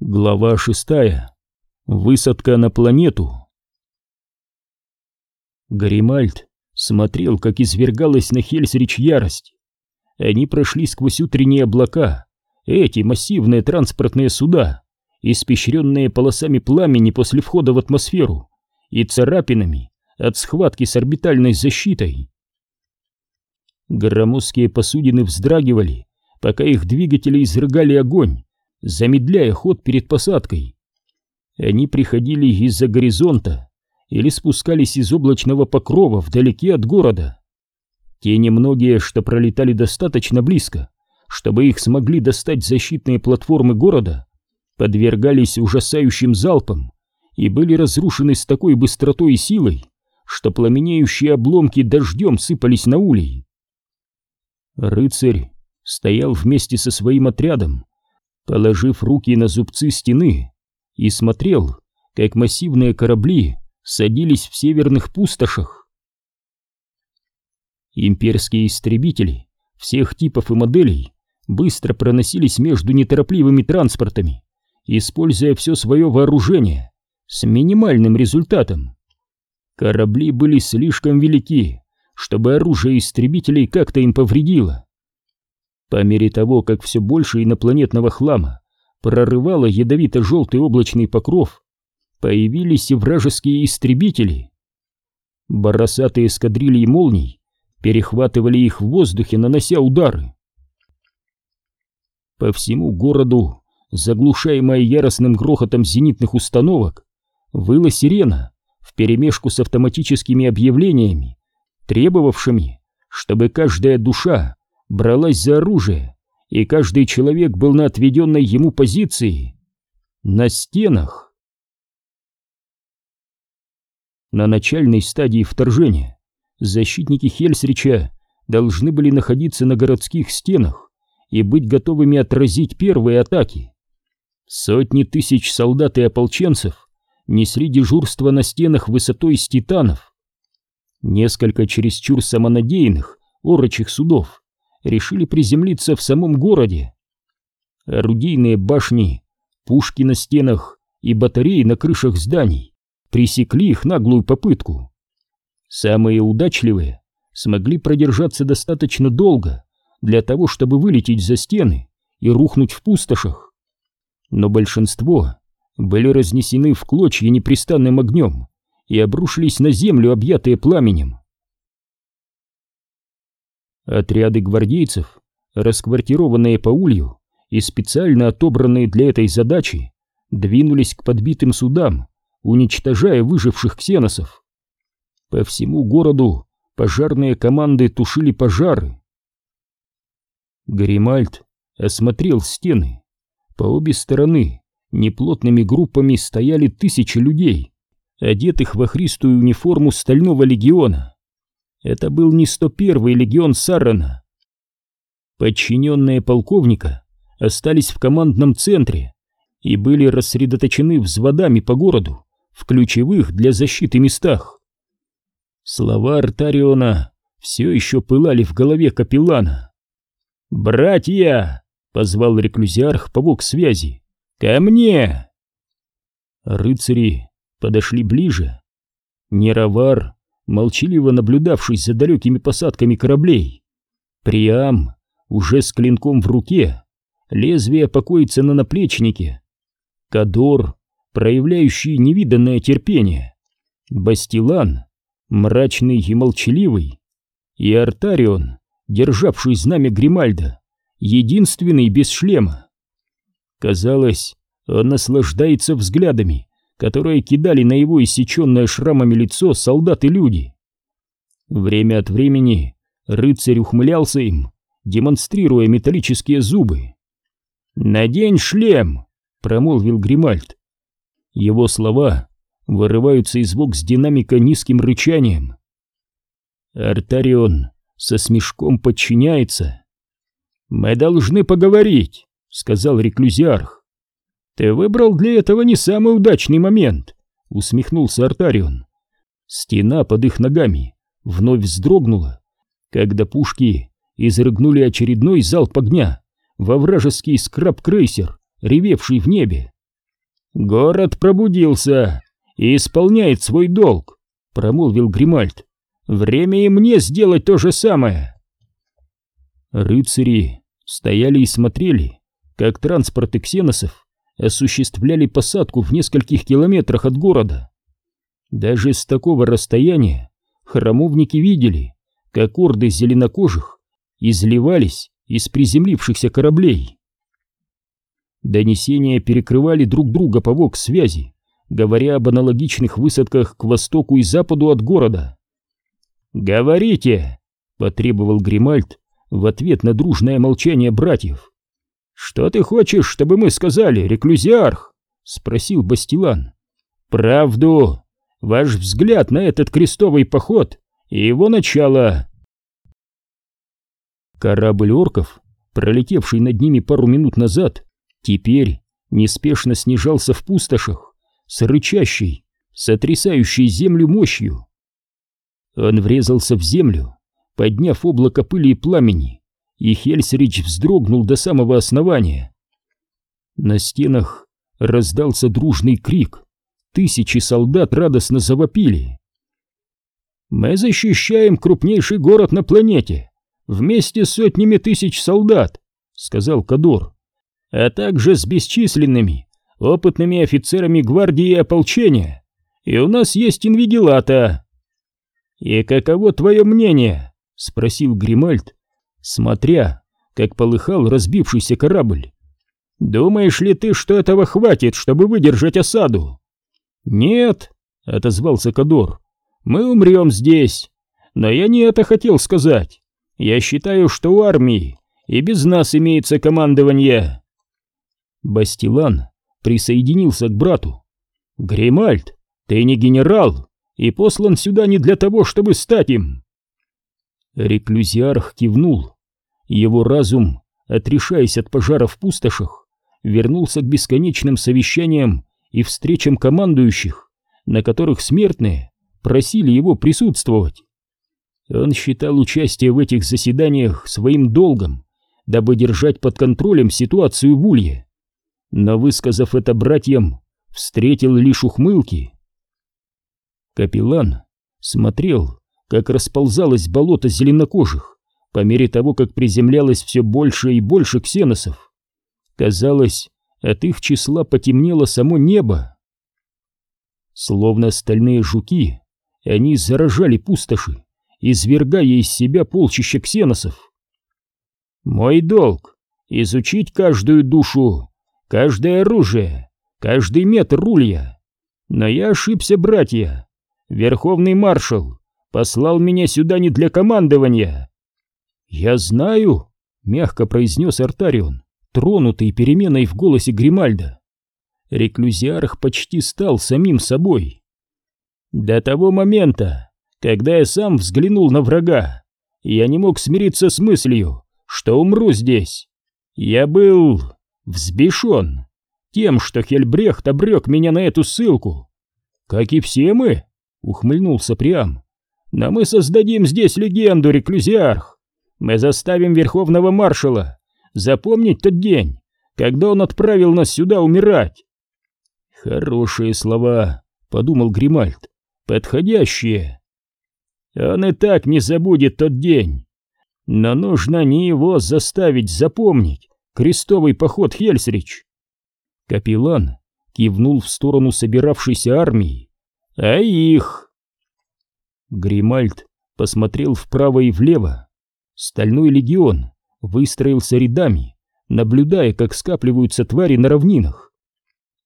Глава шестая. Высадка на планету. Гаримальд смотрел, как извергалась на Хельсрич ярость. Они прошли сквозь утренние облака, эти массивные транспортные суда, испещренные полосами пламени после входа в атмосферу и царапинами от схватки с орбитальной защитой. Громоздкие посудины вздрагивали, пока их двигатели изрыгали огонь, замедляя ход перед посадкой. Они приходили из-за горизонта или спускались из облачного покрова вдалеке от города. Те немногие, что пролетали достаточно близко, чтобы их смогли достать защитные платформы города, подвергались ужасающим залпам и были разрушены с такой быстротой и силой, что пламенеющие обломки дождем сыпались на улей. Рыцарь стоял вместе со своим отрядом положив руки на зубцы стены, и смотрел, как массивные корабли садились в северных пустошах. Имперские истребители всех типов и моделей быстро проносились между неторопливыми транспортами, используя все свое вооружение с минимальным результатом. Корабли были слишком велики, чтобы оружие истребителей как-то им повредило. По мере того, как все больше инопланетного хлама прорывало ядовито-желтый облачный покров, появились и вражеские истребители. Боросатые эскадрильи молний перехватывали их в воздухе, нанося удары. По всему городу, заглушаемая яростным грохотом зенитных установок, выла сирена вперемешку с автоматическими объявлениями, требовавшими, чтобы каждая душа бралась за оружие, и каждый человек был на отведенной ему позиции. На стенах. На начальной стадии вторжения защитники Хельсрича должны были находиться на городских стенах и быть готовыми отразить первые атаки. Сотни тысяч солдат и ополченцев несли дежурство на стенах высотой с титанов. Несколько чересчур самонадеянных орочих судов решили приземлиться в самом городе. Орудийные башни, пушки на стенах и батареи на крышах зданий пресекли их наглую попытку. Самые удачливые смогли продержаться достаточно долго для того, чтобы вылететь за стены и рухнуть в пустошах. Но большинство были разнесены в клочья непрестанным огнем и обрушились на землю, объятые пламенем. Отряды гвардейцев, расквартированные по улью и специально отобранные для этой задачи, двинулись к подбитым судам, уничтожая выживших ксеносов. По всему городу пожарные команды тушили пожары. Гримальд осмотрел стены. По обе стороны неплотными группами стояли тысячи людей, одетых в охристую униформу стального легиона. Это был не 101-й легион Саррана. Подчиненные полковника остались в командном центре и были рассредоточены взводами по городу в ключевых для защиты местах. Слова Артариона все еще пылали в голове капеллана. «Братья!» — позвал реклюзиарх по связи. «Ко мне!» Рыцари подошли ближе. Неравар молчаливо наблюдавший за далекими посадками кораблей. Приам, уже с клинком в руке, лезвие покоится на наплечнике. Кадор, проявляющий невиданное терпение. Бастилан, мрачный и молчаливый. И Артарион, державший знамя Гримальда, единственный без шлема. Казалось, он наслаждается взглядами, которые кидали на его иссеченное шрамами лицо солдаты-люди. Время от времени рыцарь ухмылялся им, демонстрируя металлические зубы. «Надень шлем!» — промолвил Гримальд. Его слова вырываются из вокс динамика низким рычанием. Артарион со смешком подчиняется. «Мы должны поговорить», — сказал реклюзиарх. «Ты выбрал для этого не самый удачный момент», — усмехнулся Артарион. Стена под их ногами вновь вздрогнула, когда пушки изрыгнули очередной залп огня во вражеский скраб-крейсер, ревевший в небе. Город пробудился и исполняет свой долг, промолвил Гримальд. Время и мне сделать то же самое. Рыцари стояли и смотрели, как транспорты ксеносов осуществляли посадку в нескольких километрах от города. Даже с такого расстояния храмовники видели, как орды зеленокожих изливались из приземлившихся кораблей. Донесения перекрывали друг друга по ВОК-связи, говоря об аналогичных высадках к востоку и западу от города. «Говорите!» — потребовал Гримальд в ответ на дружное молчание братьев. «Что ты хочешь, чтобы мы сказали, реклюзиарх?» — спросил Бастилан. «Правду! Ваш взгляд на этот крестовый поход и его начало!» Корабль орков, пролетевший над ними пару минут назад, теперь неспешно снижался в пустошах с рычащей, сотрясающей землю мощью. Он врезался в землю, подняв облако пыли и пламени, и Хельсрич вздрогнул до самого основания. На стенах раздался дружный крик. Тысячи солдат радостно завопили. «Мы защищаем крупнейший город на планете, вместе с сотнями тысяч солдат», — сказал Кадор, «а также с бесчисленными, опытными офицерами гвардии и ополчения, и у нас есть инвигилата». «И каково твое мнение?» — спросил Гримальд, смотря, как полыхал разбившийся корабль. «Думаешь ли ты, что этого хватит, чтобы выдержать осаду?» «Нет», — отозвался Кадор, — «мы умрем здесь. Но я не это хотел сказать. Я считаю, что у армии и без нас имеется командование». Бастилан присоединился к брату. «Гримальд, ты не генерал и послан сюда не для того, чтобы стать им». Реклюзиарх кивнул. Его разум, отрешаясь от пожара в пустошах, вернулся к бесконечным совещаниям и встречам командующих, на которых смертные просили его присутствовать. Он считал участие в этих заседаниях своим долгом, дабы держать под контролем ситуацию в Улье. Но, высказав это братьям, встретил лишь ухмылки. Капеллан смотрел, как расползалось болото зеленокожих по мере того, как приземлялось все больше и больше ксеносов. Казалось, от их числа потемнело само небо. Словно стальные жуки, они заражали пустоши, извергая из себя полчища ксеносов. «Мой долг — изучить каждую душу, каждое оружие, каждый метр рулья. Но я ошибся, братья. Верховный маршал послал меня сюда не для командования». «Я знаю», — мягко произнес Артарион тронутый переменой в голосе Гримальда. Реклюзиарх почти стал самим собой. До того момента, когда я сам взглянул на врага, я не мог смириться с мыслью, что умру здесь. Я был взбешен тем, что Хельбрехт обрек меня на эту ссылку. Как и все мы, ухмыльнулся Приам. Но мы создадим здесь легенду, реклюзиарх. Мы заставим верховного маршала запомнить тот день, когда он отправил нас сюда умирать. Хорошие слова, подумал Гримальд, подходящие. Он и так не забудет тот день. Но нужно не его заставить запомнить крестовый поход Хельсрич. Капеллан кивнул в сторону собиравшейся армии. А их? Гримальд посмотрел вправо и влево. Стальной легион выстроился рядами, наблюдая, как скапливаются твари на равнинах.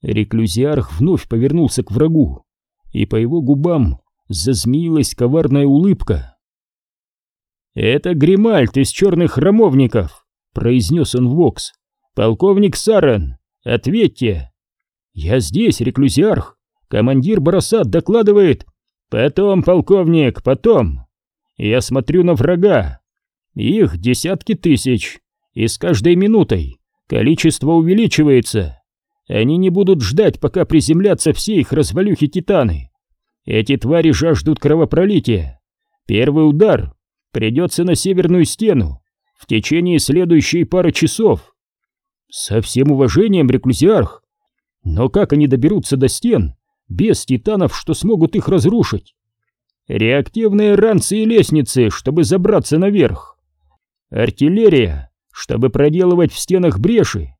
Реклюзиарх вновь повернулся к врагу, и по его губам зазмеилась коварная улыбка. «Это Гримальт из черных храмовников», — произнес он в вокс. «Полковник Сарен, ответьте!» «Я здесь, реклюзиарх. Командир Барасат докладывает...» «Потом, полковник, потом. Я смотрю на врага. Их десятки тысяч, и с каждой минутой количество увеличивается. Они не будут ждать, пока приземлятся все их развалюхи-титаны. Эти твари жаждут кровопролития. Первый удар придется на северную стену в течение следующей пары часов. Со всем уважением, реклюзиарх, Но как они доберутся до стен без титанов, что смогут их разрушить? Реактивные ранцы и лестницы, чтобы забраться наверх. Артиллерия, чтобы проделывать в стенах бреши.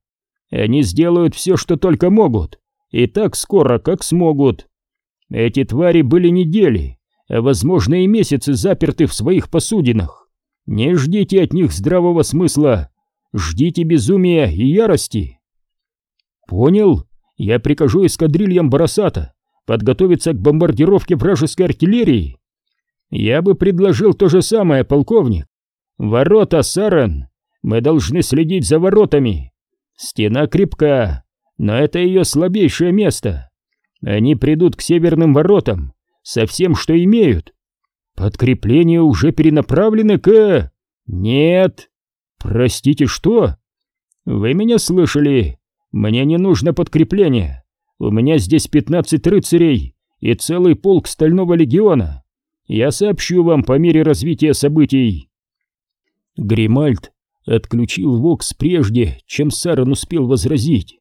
Они сделают все, что только могут, и так скоро, как смогут. Эти твари были недели, а возможно и месяцы заперты в своих посудинах. Не ждите от них здравого смысла, ждите безумия и ярости. Понял? Я прикажу эскадрильям Барасата подготовиться к бомбардировке вражеской артиллерии. Я бы предложил то же самое, полковник. Ворота, Сарен. Мы должны следить за воротами. Стена крепка, но это ее слабейшее место. Они придут к северным воротам со всем, что имеют. Подкрепления уже перенаправлены к... Нет. Простите, что? Вы меня слышали? Мне не нужно подкрепление. У меня здесь 15 рыцарей и целый полк Стального легиона. Я сообщу вам по мере развития событий. Гримальд отключил Вокс прежде, чем Саран успел возразить.